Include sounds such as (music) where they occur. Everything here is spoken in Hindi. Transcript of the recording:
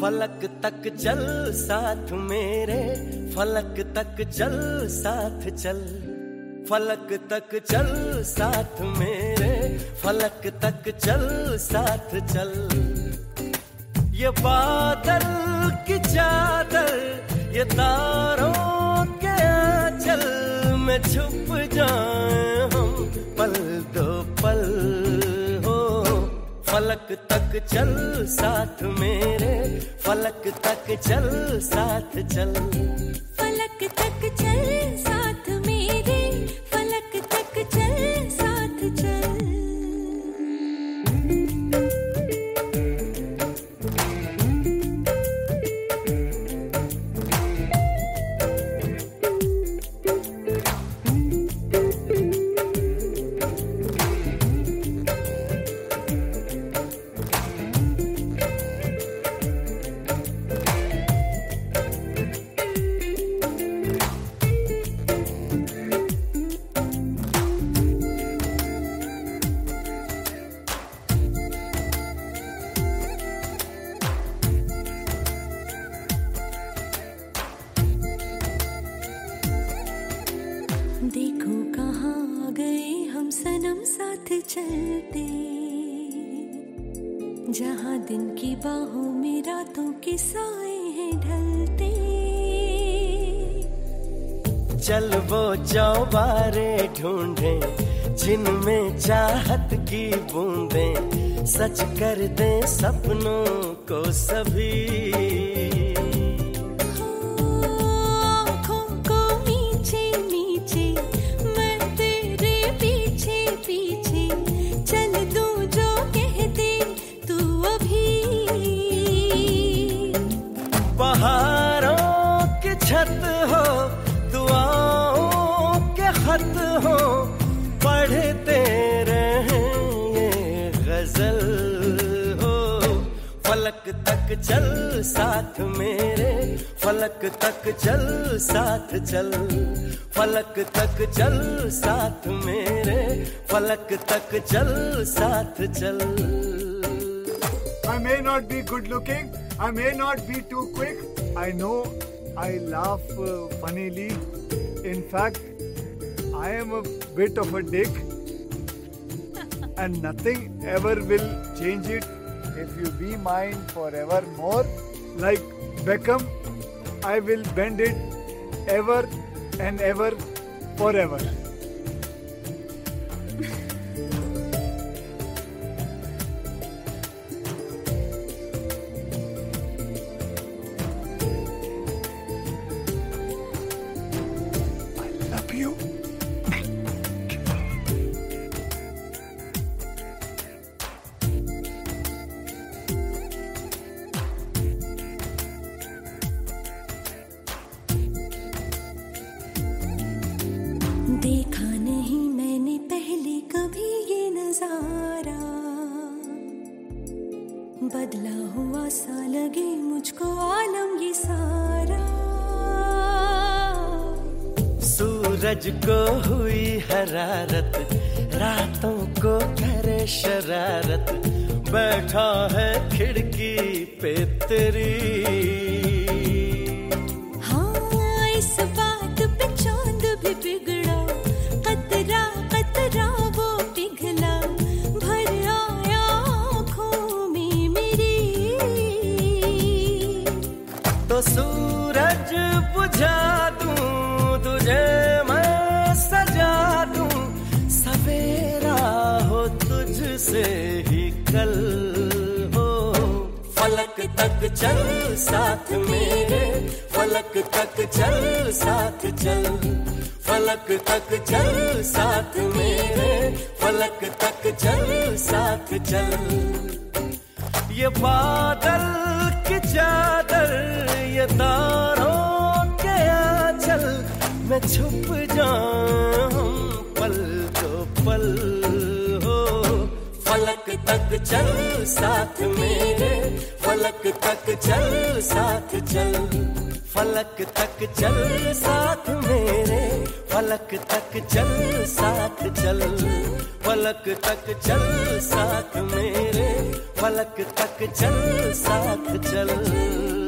फलक तक चल साथ मेरे, फलक तक चल साथ चल। फलक तक चल साथ मेरे, फलक तक चल साथ चल। ये बादल की चादर ये तारों के चल में छुप जाए हम पल दो पल, हो। फलक तक चल, साथ मेरे। फलक तक चल, साथ चल। जहाँ दिन की बाहों में रातों के साए हैं ढलते। चल वो चौबारे ढूंढे, जिनमें चाहत की बूंदें। सच कर दे सपनों को सभी। छत हो दुआओं के खत हो पढ़ते रहे गज़ल हो फलक तक चल साथ मेरे फलक तक चल साथ चल फलक तक चल साथ मेरे फलक तक चल साथ चल I may not be good looking, I may not be too quick. I know I laugh uh, funnily. In fact, I am a bit of a dick, (laughs) and nothing ever will change it if you be mine forevermore. Like Beckham, I will bend it ever and ever forever. (laughs) नज़ारा बदला हुआ सा लगे मुझको आलम ये सारा। सूरज को हुई हरारत, रातों को करे शरारत, बैठा है खिड़की पे तेरी। सूरज बुझा दूँ, तुझे मैं सजा दूँ। सवेरा हो तुझसे ही कल हो। फलक तक चल, साथ मेरे फलक तक चल, साथ चल। फलक तक चल, साथ मेरे फलक तक चल, साथ चल। ये बादल की चादर ये तारों के आंचल में छुप जाऊँ, पल तो पल हो। फलक तक चल, साथ मेरे। फलक तक चल, साथ चल। फलक तक चल, साथ मेरे। फलक तक चल, साथ चल। फलक तक चल, साथ मेरे। फलक तक चल, साथ चल।